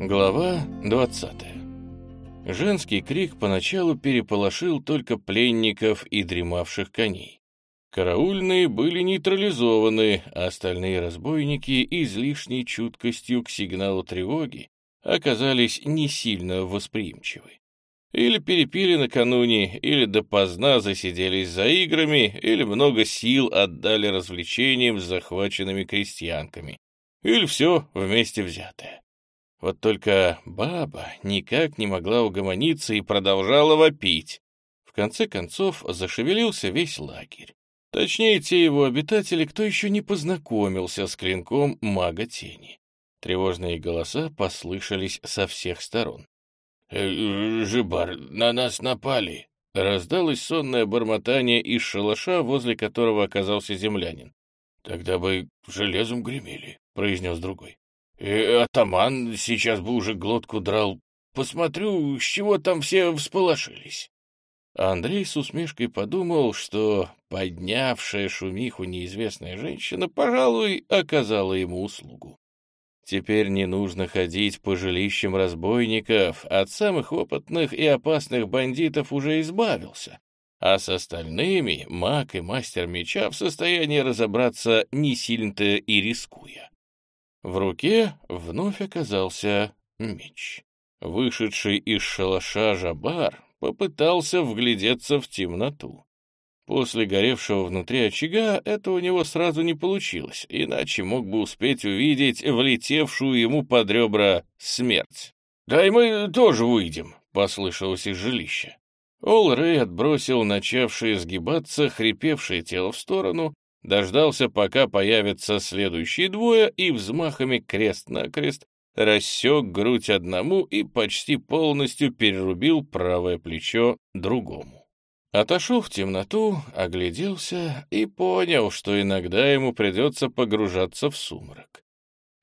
Глава 20. Женский крик поначалу переполошил только пленников и дремавших коней. Караульные были нейтрализованы, а остальные разбойники излишней чуткостью к сигналу тревоги оказались не сильно восприимчивы. Или перепили накануне, или допоздна засиделись за играми, или много сил отдали развлечениям с захваченными крестьянками, или все вместе взятое. Вот только баба никак не могла угомониться и продолжала вопить. В конце концов зашевелился весь лагерь. Точнее, те его обитатели, кто еще не познакомился с клинком мага тени. Тревожные голоса послышались со всех сторон. «Э, «Жибар, на нас напали!» Раздалось сонное бормотание из шалаша, возле которого оказался землянин. «Тогда бы железом гремели», — произнес другой. И атаман сейчас бы уже глотку драл. Посмотрю, с чего там все всполошились. Андрей с усмешкой подумал, что поднявшая шумиху неизвестная женщина, пожалуй, оказала ему услугу. Теперь не нужно ходить по жилищам разбойников, от самых опытных и опасных бандитов уже избавился, а с остальными маг и мастер меча в состоянии разобраться не сильно-то и рискуя. В руке вновь оказался меч. Вышедший из шалаша Жабар попытался вглядеться в темноту. После горевшего внутри очага это у него сразу не получилось, иначе мог бы успеть увидеть влетевшую ему под ребра смерть. «Дай мы тоже выйдем», — послышалось из жилища. Ол Рэй отбросил начавшее сгибаться хрипевшее тело в сторону дождался, пока появятся следующие двое, и взмахами крест-накрест рассек грудь одному и почти полностью перерубил правое плечо другому. Отошел в темноту, огляделся и понял, что иногда ему придется погружаться в сумрак.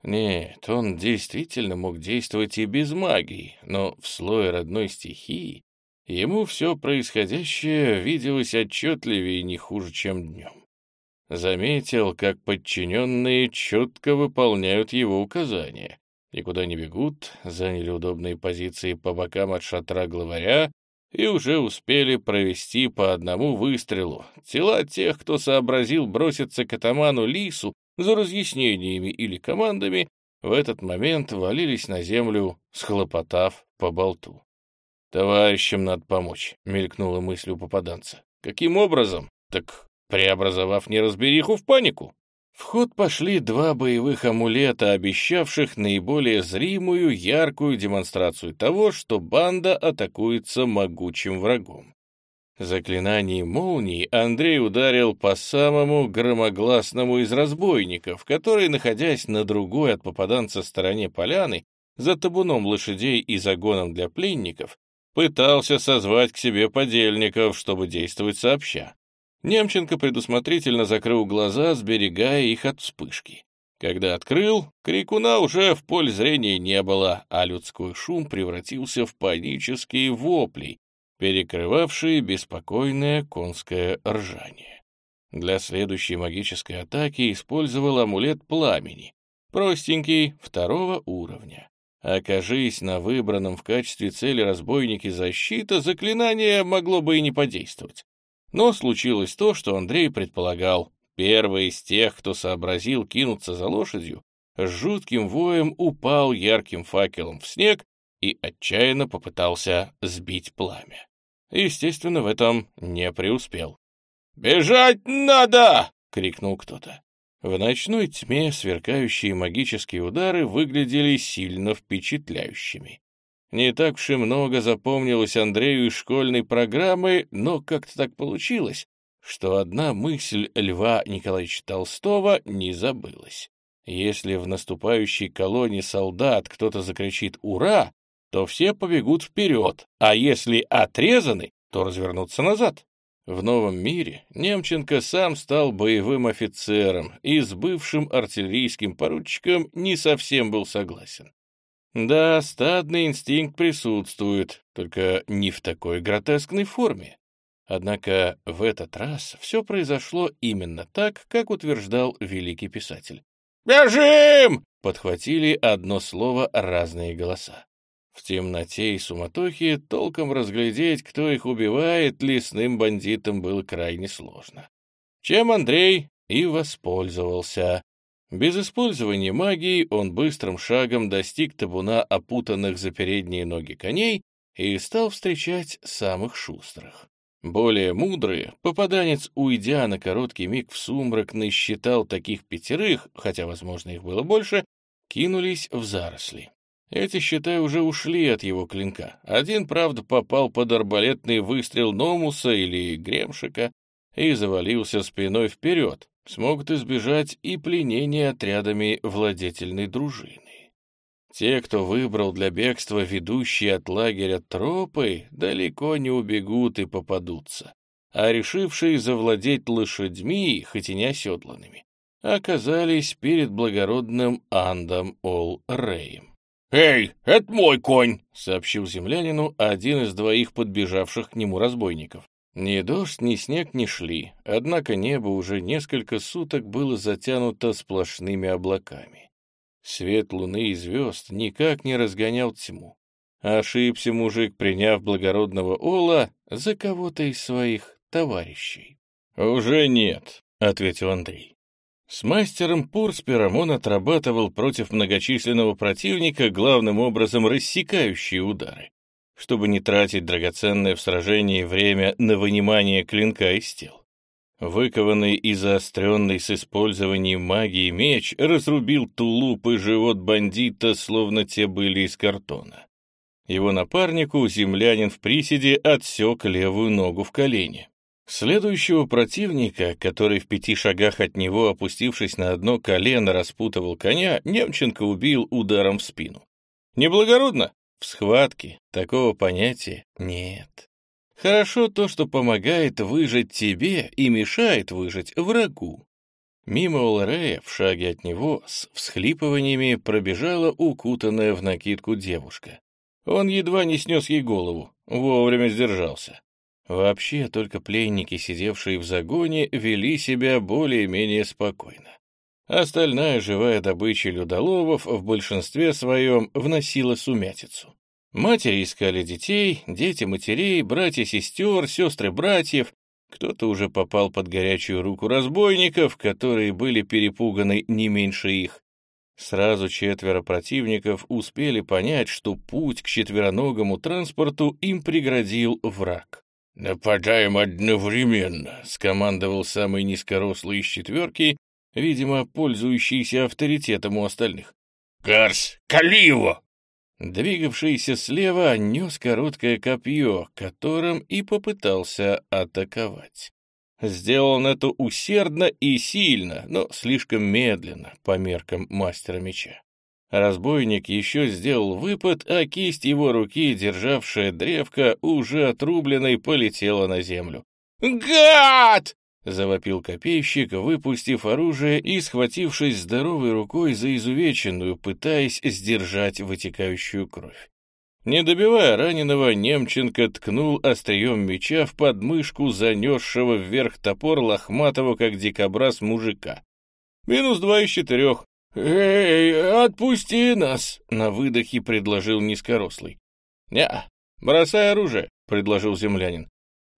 Нет, он действительно мог действовать и без магии, но в слое родной стихии ему все происходящее виделось отчетливее и не хуже, чем днем. Заметил, как подчиненные четко выполняют его указания. Никуда не бегут, заняли удобные позиции по бокам от шатра главаря и уже успели провести по одному выстрелу. Тела тех, кто сообразил броситься к атаману Лису за разъяснениями или командами, в этот момент валились на землю, схлопотав по болту. «Товарищам надо помочь», — мелькнула мысль у попаданца. «Каким образом? Так преобразовав неразбериху в панику. В ход пошли два боевых амулета, обещавших наиболее зримую, яркую демонстрацию того, что банда атакуется могучим врагом. Заклинанием молнии Андрей ударил по самому громогласному из разбойников, который, находясь на другой от попаданца стороне поляны, за табуном лошадей и загоном для пленников, пытался созвать к себе подельников, чтобы действовать сообща. Немченко предусмотрительно закрыл глаза, сберегая их от вспышки. Когда открыл, крикуна уже в поле зрения не было, а людской шум превратился в панические вопли, перекрывавшие беспокойное конское ржание. Для следующей магической атаки использовал амулет пламени, простенький, второго уровня. Окажись на выбранном в качестве цели разбойники защита, заклинание могло бы и не подействовать. Но случилось то, что Андрей предполагал. Первый из тех, кто сообразил кинуться за лошадью, с жутким воем упал ярким факелом в снег и отчаянно попытался сбить пламя. Естественно, в этом не преуспел. «Бежать надо!» — крикнул кто-то. В ночной тьме сверкающие магические удары выглядели сильно впечатляющими. Не так уж и много запомнилось Андрею из школьной программы, но как-то так получилось, что одна мысль Льва Николаевича Толстого не забылась. Если в наступающей колонне солдат кто-то закричит «Ура!», то все побегут вперед, а если отрезаны, то развернутся назад. В новом мире Немченко сам стал боевым офицером и с бывшим артиллерийским поручиком не совсем был согласен. Да, стадный инстинкт присутствует, только не в такой гротескной форме. Однако в этот раз все произошло именно так, как утверждал великий писатель. «Бежим!» подхватили одно слово разные голоса. В темноте и суматохе толком разглядеть, кто их убивает, лесным бандитам было крайне сложно. Чем Андрей и воспользовался. Без использования магии он быстрым шагом достиг табуна опутанных за передние ноги коней и стал встречать самых шустрых. Более мудрые, попаданец, уйдя на короткий миг в сумрак, насчитал таких пятерых, хотя, возможно, их было больше, кинулись в заросли. Эти, считай, уже ушли от его клинка. Один, правда, попал под арбалетный выстрел Номуса или Гремшика и завалился спиной вперед. Смогут избежать и пленения отрядами владетельной дружины. Те, кто выбрал для бегства ведущие от лагеря тропы, далеко не убегут и попадутся, а решившие завладеть лошадьми, хоть и не оседланными, оказались перед благородным Андом Ол-Реем. «Эй, это мой конь!» — сообщил землянину один из двоих подбежавших к нему разбойников. Ни дождь, ни снег не шли, однако небо уже несколько суток было затянуто сплошными облаками. Свет луны и звезд никак не разгонял тьму. Ошибся мужик, приняв благородного Ола за кого-то из своих товарищей. «Уже нет», — ответил Андрей. С мастером Пурспером он отрабатывал против многочисленного противника главным образом рассекающие удары, чтобы не тратить драгоценное в сражении время на вынимание клинка из тел. Выкованный и заостренный с использованием магии меч разрубил тулуп и живот бандита, словно те были из картона. Его напарнику, землянин в приседе, отсек левую ногу в колене. Следующего противника, который в пяти шагах от него, опустившись на одно колено, распутывал коня, Немченко убил ударом в спину. Неблагородно? В схватке такого понятия нет. Хорошо то, что помогает выжить тебе и мешает выжить врагу. Мимо Олрея, в шаге от него, с всхлипываниями пробежала укутанная в накидку девушка. Он едва не снес ей голову, вовремя сдержался. Вообще, только пленники, сидевшие в загоне, вели себя более-менее спокойно. Остальная живая добыча людоловов в большинстве своем вносила сумятицу. Матери искали детей, дети матерей, братья-сестер, сестры братьев. Кто-то уже попал под горячую руку разбойников, которые были перепуганы не меньше их. Сразу четверо противников успели понять, что путь к четвероногому транспорту им преградил враг. «Нападаем одновременно», — скомандовал самый низкорослый из четверки, видимо, пользующийся авторитетом у остальных. «Гарс, кали его!» Двигавшийся слева нес короткое копье, которым и попытался атаковать. Сделал это усердно и сильно, но слишком медленно по меркам мастера меча. Разбойник еще сделал выпад, а кисть его руки, державшая древко, уже отрубленной, полетела на землю. «Гад!» — завопил копейщик, выпустив оружие и схватившись здоровой рукой за изувеченную, пытаясь сдержать вытекающую кровь. Не добивая раненого, Немченко ткнул острием меча в подмышку занесшего вверх топор лохматого, как дикобраз, мужика. Минус два из четырех. «Эй, отпусти нас!» — на выдохе предложил низкорослый. «Не, бросай оружие», — предложил землянин.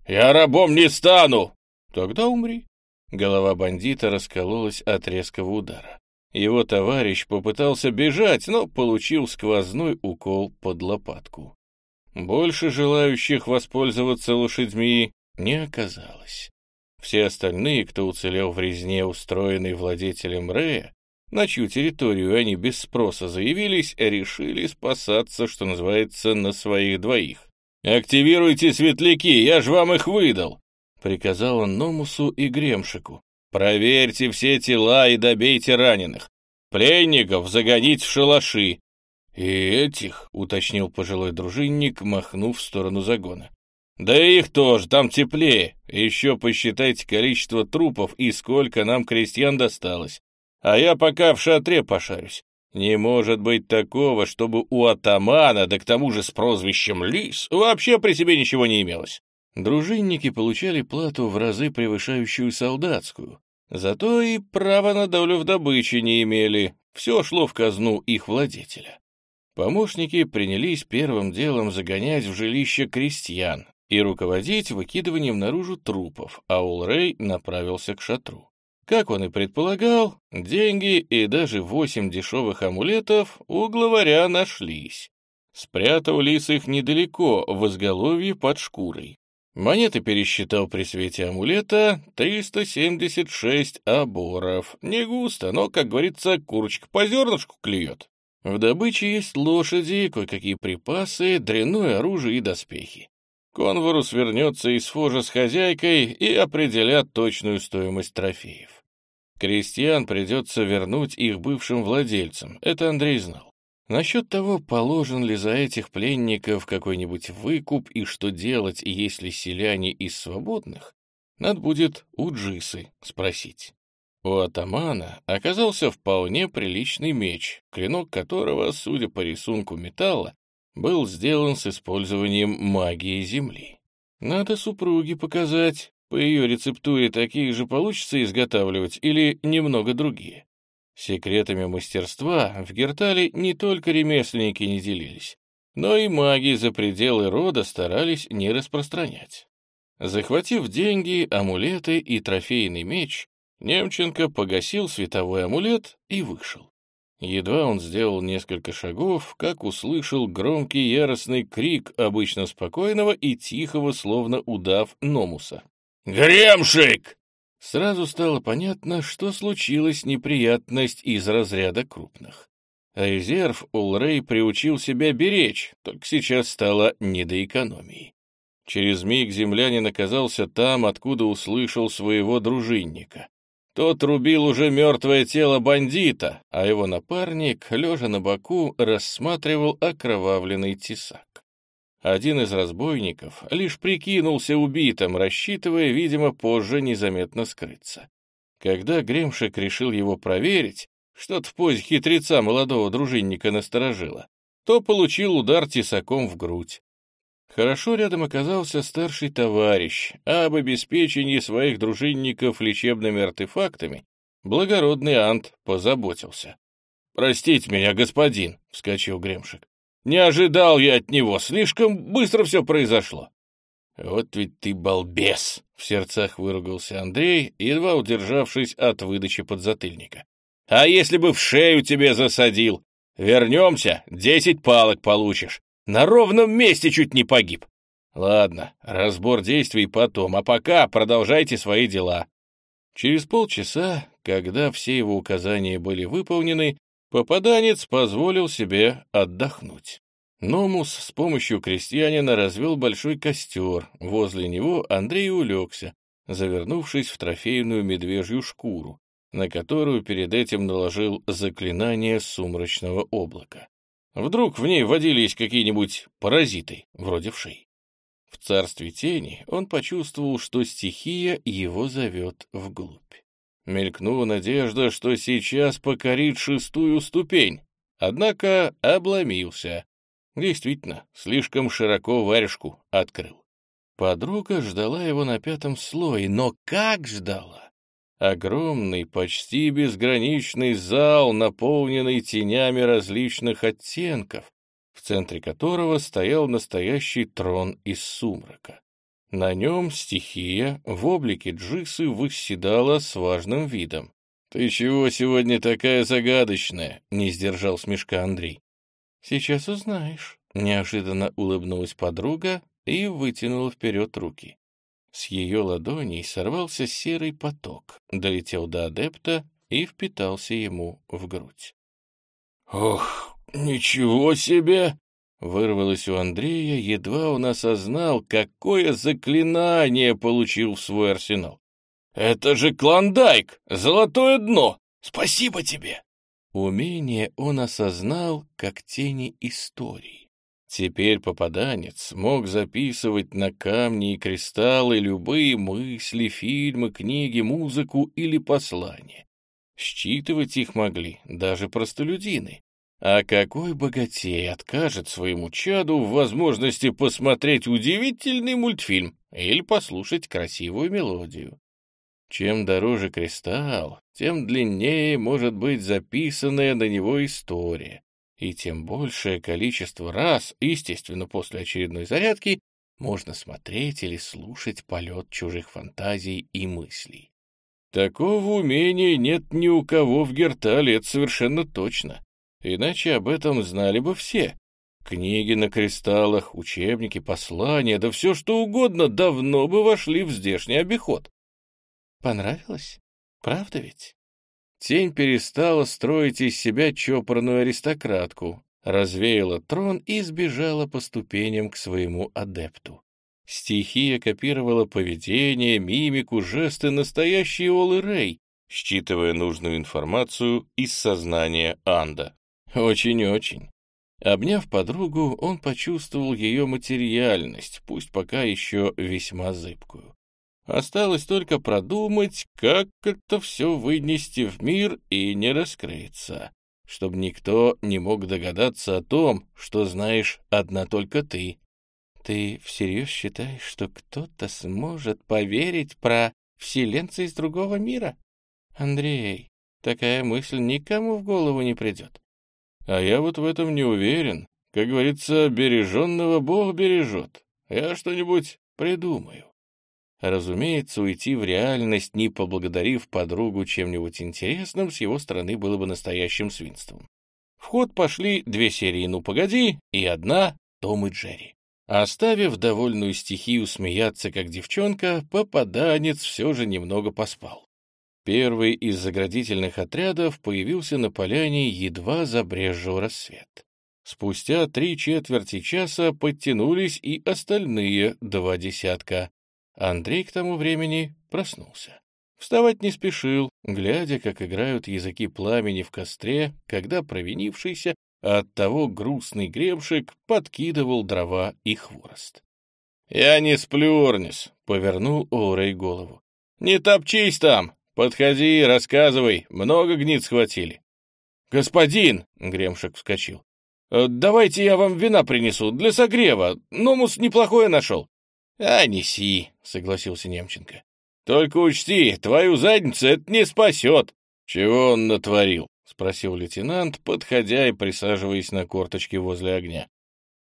«Я рабом не стану!» «Тогда умри». Голова бандита раскололась от резкого удара. Его товарищ попытался бежать, но получил сквозной укол под лопатку. Больше желающих воспользоваться лошадьми не оказалось. Все остальные, кто уцелел в резне, устроенной владетелем Рея, на чью территорию они без спроса заявились, решили спасаться, что называется, на своих двоих. «Активируйте светляки, я ж вам их выдал!» — приказал он Номусу и Гремшику. «Проверьте все тела и добейте раненых. Пленников загонить в шалаши». «И этих», — уточнил пожилой дружинник, махнув в сторону загона. «Да и их тоже, там теплее. Еще посчитайте количество трупов и сколько нам крестьян досталось а я пока в шатре пошарюсь. Не может быть такого, чтобы у атамана, да к тому же с прозвищем Лис, вообще при себе ничего не имелось. Дружинники получали плату в разы превышающую солдатскую, Зато и права на долю в добыче не имели, все шло в казну их владетеля. Помощники принялись первым делом загонять в жилище крестьян и руководить выкидыванием наружу трупов, а Улрей направился к шатру. Как он и предполагал, деньги и даже восемь дешевых амулетов у главаря нашлись. Спрятал лис их недалеко, в изголовье под шкурой. Монеты пересчитал при свете амулета 376 оборов. Не густо, но, как говорится, курочка по зернышку клюет. В добыче есть лошади, кое-какие припасы, дрянное оружие и доспехи. Конворус вернется из фожа с хозяйкой и определят точную стоимость трофеев. Крестьян придется вернуть их бывшим владельцам, это Андрей знал. Насчет того, положен ли за этих пленников какой-нибудь выкуп и что делать, если селяне из свободных, надо будет у Джисы спросить. У атамана оказался вполне приличный меч, клинок которого, судя по рисунку металла, был сделан с использованием магии Земли. Надо супруге показать, по ее рецептуре такие же получится изготавливать или немного другие. Секретами мастерства в Гертале не только ремесленники не делились, но и маги за пределы рода старались не распространять. Захватив деньги, амулеты и трофейный меч, Немченко погасил световой амулет и вышел. Едва он сделал несколько шагов, как услышал громкий яростный крик обычно спокойного и тихого, словно удав Номуса. «Гремшик!» Сразу стало понятно, что случилась неприятность из разряда крупных. Резерв Улрей приучил себя беречь, только сейчас стало не до экономии. Через миг землянин оказался там, откуда услышал своего дружинника. Тот рубил уже мертвое тело бандита, а его напарник, лежа на боку, рассматривал окровавленный тесак. Один из разбойников лишь прикинулся убитым, рассчитывая, видимо, позже незаметно скрыться. Когда Гремшик решил его проверить, что-то в позе хитреца молодого дружинника насторожило, то получил удар тесаком в грудь. Хорошо рядом оказался старший товарищ, а об обеспечении своих дружинников лечебными артефактами благородный Ант позаботился. «Простите меня, господин», — вскочил Гремшик. «Не ожидал я от него, слишком быстро все произошло». «Вот ведь ты балбес!» — в сердцах выругался Андрей, едва удержавшись от выдачи подзатыльника. «А если бы в шею тебе засадил? Вернемся, десять палок получишь. На ровном месте чуть не погиб. Ладно, разбор действий потом, а пока продолжайте свои дела. Через полчаса, когда все его указания были выполнены, попаданец позволил себе отдохнуть. Номус с помощью крестьянина развел большой костер. Возле него Андрей улегся, завернувшись в трофейную медвежью шкуру, на которую перед этим наложил заклинание сумрачного облака. Вдруг в ней водились какие-нибудь паразиты, вроде вшей. В царстве тени он почувствовал, что стихия его зовет вглубь. Мелькнула надежда, что сейчас покорит шестую ступень, однако обломился. Действительно, слишком широко варежку открыл. Подруга ждала его на пятом слое, но как ждала! Огромный, почти безграничный зал, наполненный тенями различных оттенков, в центре которого стоял настоящий трон из сумрака. На нем стихия в облике Джисы восседала с важным видом. «Ты чего сегодня такая загадочная?» — не сдержал смешка Андрей. «Сейчас узнаешь», — неожиданно улыбнулась подруга и вытянула вперед руки. С ее ладоней сорвался серый поток, долетел до адепта и впитался ему в грудь. «Ох, ничего себе!» Вырвалось у Андрея, едва он осознал, какое заклинание получил в свой арсенал. «Это же Клондайк! Золотое дно! Спасибо тебе!» Умение он осознал, как тени истории. Теперь попаданец мог записывать на камни и кристаллы любые мысли, фильмы, книги, музыку или послания. Считывать их могли даже простолюдины. А какой богатей откажет своему чаду в возможности посмотреть удивительный мультфильм или послушать красивую мелодию? Чем дороже кристалл, тем длиннее может быть записанная на него история, и тем большее количество раз, естественно, после очередной зарядки, можно смотреть или слушать полет чужих фантазий и мыслей. Такого умения нет ни у кого в Гертале, это совершенно точно. Иначе об этом знали бы все. Книги на кристаллах, учебники, послания, да все что угодно давно бы вошли в здешний обиход. Понравилось? Правда ведь? Тень перестала строить из себя чопорную аристократку, развеяла трон и сбежала по ступеням к своему адепту. Стихия копировала поведение, мимику, жесты настоящий Олы Рэй, считывая нужную информацию из сознания Анда. Очень-очень. Обняв подругу, он почувствовал ее материальность, пусть пока еще весьма зыбкую. Осталось только продумать, как это все вынести в мир и не раскрыться, чтобы никто не мог догадаться о том, что знаешь одна только ты. Ты всерьез считаешь, что кто-то сможет поверить про вселенца из другого мира? Андрей, такая мысль никому в голову не придет. А я вот в этом не уверен. Как говорится, береженного Бог бережет. Я что-нибудь придумаю. Разумеется, уйти в реальность, не поблагодарив подругу чем-нибудь интересным, с его стороны было бы настоящим свинством. В ход пошли две серии «Ну, погоди» и одна «Том и Джерри». Оставив довольную стихию смеяться, как девчонка, попаданец все же немного поспал. Первый из заградительных отрядов появился на поляне, едва забрезжил рассвет. Спустя три четверти часа подтянулись и остальные два десятка. Андрей к тому времени проснулся. Вставать не спешил, глядя, как играют языки пламени в костре, когда провинившийся а оттого грустный гребшик подкидывал дрова и хворост. «Я не сплю, Орнис», — повернул Оурей голову. «Не топчись там! Подходи, рассказывай, много гнид схватили». «Господин!» — Гремшик вскочил. «Э, «Давайте я вам вина принесу для согрева. Номус неплохое нашел». «А, неси», — согласился Немченко. «Только учти, твою задницу это не спасет». «Чего он натворил?» — спросил лейтенант, подходя и присаживаясь на корточки возле огня.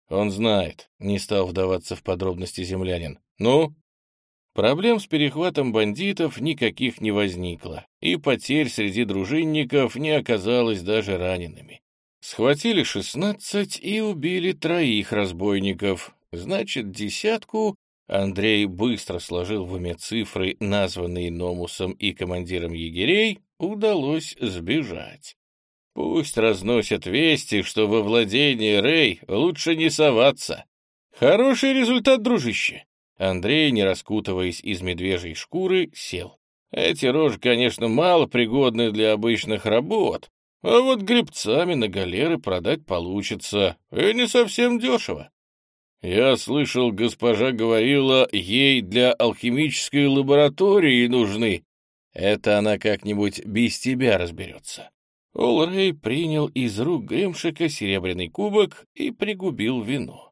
«Он знает», — не стал вдаваться в подробности землянин. «Ну?» Проблем с перехватом бандитов никаких не возникло, и потерь среди дружинников не оказалось даже ранеными. Схватили шестнадцать и убили троих разбойников, значит, десятку Андрей быстро сложил в уме цифры, названные Номусом и командиром егерей, удалось сбежать. Пусть разносят вести, что во владении Рэй лучше не соваться. Хороший результат, дружище. Андрей, не раскутываясь из медвежьей шкуры, сел. Эти рожи, конечно, мало пригодны для обычных работ, а вот грибцами на галеры продать получится, и не совсем дешево. Я слышал, госпожа говорила, ей для алхимической лаборатории нужны. Это она как-нибудь без тебя разберется. Олрей принял из рук Гремшика серебряный кубок и пригубил вино.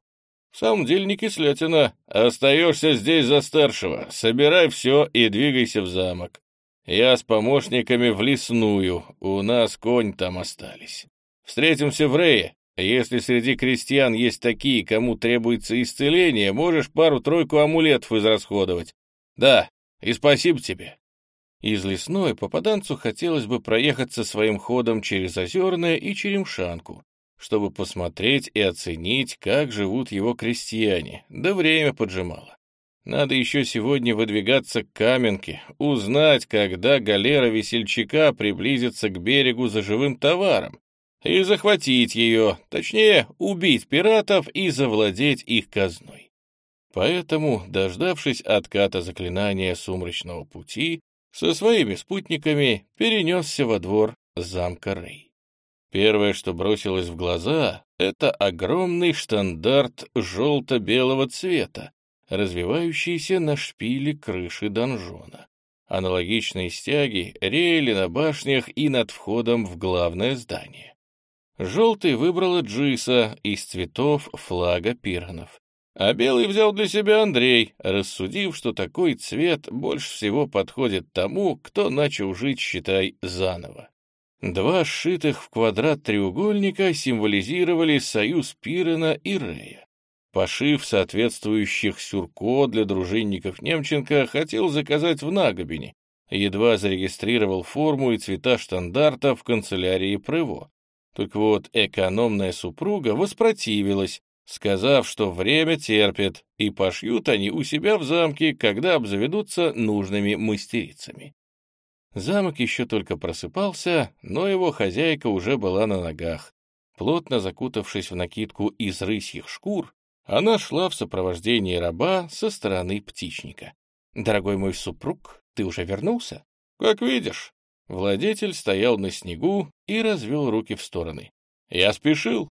«В самом деле не кислятина. Остаешься здесь за старшего. Собирай все и двигайся в замок. Я с помощниками в лесную. У нас конь там остались. Встретимся в Рее. Если среди крестьян есть такие, кому требуется исцеление, можешь пару-тройку амулетов израсходовать. Да, и спасибо тебе. Из лесной попаданцу хотелось бы проехаться своим ходом через Озерное и Черемшанку, чтобы посмотреть и оценить, как живут его крестьяне, да время поджимало. Надо еще сегодня выдвигаться к Каменке, узнать, когда галера весельчака приблизится к берегу за живым товаром, и захватить ее, точнее, убить пиратов и завладеть их казной. Поэтому, дождавшись отката заклинания сумрачного пути, со своими спутниками перенесся во двор замка Рей. Первое, что бросилось в глаза, это огромный штандарт желто-белого цвета, развивающийся на шпиле крыши донжона. Аналогичные стяги реяли на башнях и над входом в главное здание. Желтый выбрала Джиса из цветов флага пиранов. а белый взял для себя Андрей, рассудив, что такой цвет больше всего подходит тому, кто начал жить, считай, заново. Два сшитых в квадрат треугольника символизировали союз Пирена и Рея. Пошив соответствующих сюрко для дружинников Немченко хотел заказать в Нагобине, едва зарегистрировал форму и цвета штандарта в канцелярии Прыво. Только вот экономная супруга воспротивилась, сказав, что время терпит, и пошьют они у себя в замке, когда обзаведутся нужными мастерицами. Замок еще только просыпался, но его хозяйка уже была на ногах. Плотно закутавшись в накидку из рысьих шкур, она шла в сопровождении раба со стороны птичника. «Дорогой мой супруг, ты уже вернулся?» «Как видишь». Владетель стоял на снегу и развел руки в стороны. «Я спешил.